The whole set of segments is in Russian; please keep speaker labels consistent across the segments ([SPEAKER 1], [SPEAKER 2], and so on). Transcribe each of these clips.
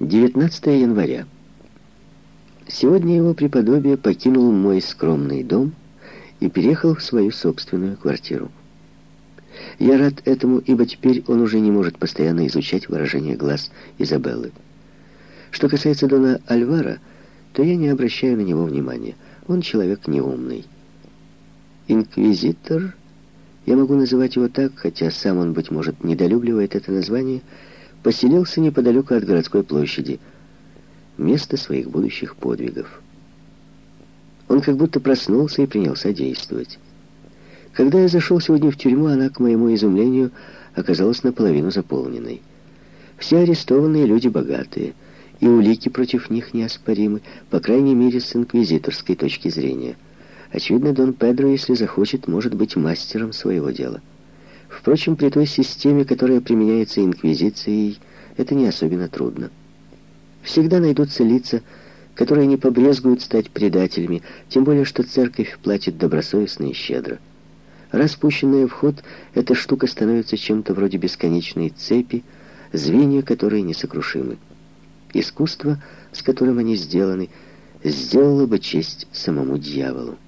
[SPEAKER 1] 19 января. Сегодня его преподобие покинул мой скромный дом и переехал в свою собственную квартиру. Я рад этому, ибо теперь он уже не может постоянно изучать выражение глаз Изабеллы. Что касается Дона Альвара, то я не обращаю на него внимания. Он человек неумный. Инквизитор, я могу называть его так, хотя сам он, быть может, недолюбливает это название, поселился неподалеку от городской площади, место своих будущих подвигов. Он как будто проснулся и принялся действовать. Когда я зашел сегодня в тюрьму, она, к моему изумлению, оказалась наполовину заполненной. Все арестованные люди богатые, и улики против них неоспоримы, по крайней мере, с инквизиторской точки зрения. Очевидно, Дон Педро, если захочет, может быть мастером своего дела. Впрочем, при той системе, которая применяется инквизицией, это не особенно трудно. Всегда найдутся лица, которые не побрезгуют стать предателями, тем более, что церковь платит добросовестно и щедро. Распущенная в ход, эта штука становится чем-то вроде бесконечной цепи, звенья которой несокрушимы. Искусство, с которым они сделаны, сделало бы честь самому дьяволу.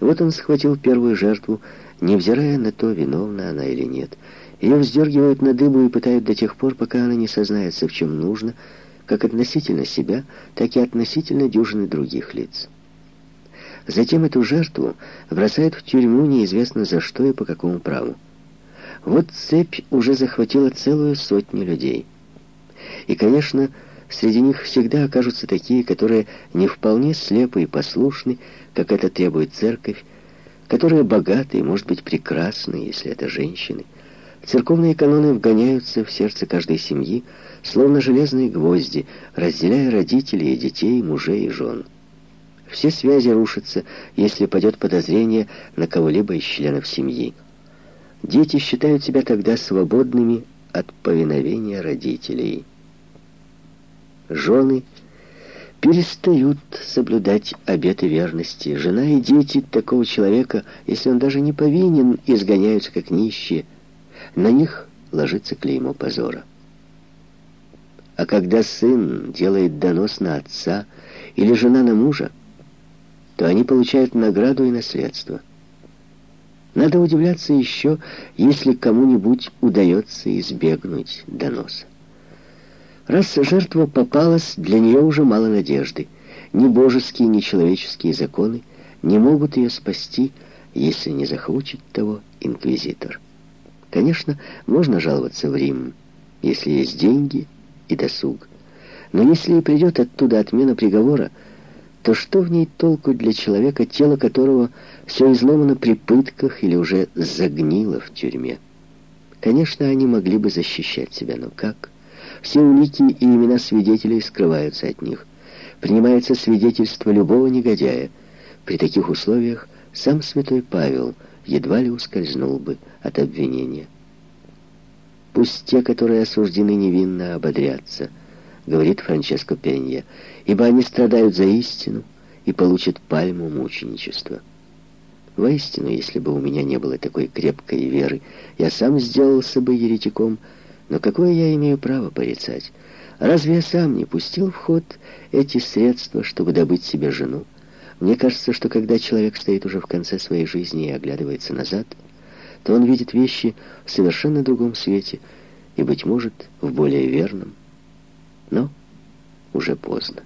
[SPEAKER 1] Вот он схватил первую жертву, невзирая на то, виновна она или нет. Ее вздергивают на дыбу и пытают до тех пор, пока она не сознается, в чем нужно, как относительно себя, так и относительно дюжины других лиц. Затем эту жертву бросают в тюрьму неизвестно за что и по какому праву. Вот цепь уже захватила целую сотню людей. И, конечно, среди них всегда окажутся такие, которые не вполне слепы и послушны, как это требует церковь, которые богаты и, может быть, прекрасны, если это женщины. Церковные каноны вгоняются в сердце каждой семьи, словно железные гвозди, разделяя родителей и детей, мужей и жен. Все связи рушатся, если падет подозрение на кого-либо из членов семьи. Дети считают себя тогда свободными от повиновения родителей. Жены перестают соблюдать обеты верности. Жена и дети такого человека, если он даже не повинен, изгоняются как нищие. На них ложится клеймо позора. А когда сын делает донос на отца или жена на мужа, то они получают награду и наследство. Надо удивляться еще, если кому-нибудь удается избегнуть доноса. Раз жертва попалась, для нее уже мало надежды. Ни божеские, ни человеческие законы не могут ее спасти, если не захочет того инквизитор. Конечно, можно жаловаться в Рим, если есть деньги и досуг. Но если и придет оттуда отмена приговора, то что в ней толку для человека, тело которого все изломано при пытках или уже загнило в тюрьме? Конечно, они могли бы защищать себя, но как? Все улики и имена свидетелей скрываются от них. Принимается свидетельство любого негодяя. При таких условиях сам святой Павел едва ли ускользнул бы от обвинения. Пусть те, которые осуждены невинно, ободрятся – говорит Франческо Пенья, ибо они страдают за истину и получат пальму мученичества. Воистину, если бы у меня не было такой крепкой веры, я сам сделался бы еретиком, но какое я имею право порицать? Разве я сам не пустил в ход эти средства, чтобы добыть себе жену? Мне кажется, что когда человек стоит уже в конце своей жизни и оглядывается назад, то он видит вещи в совершенно другом свете и, быть может, в более верном но уже поздно.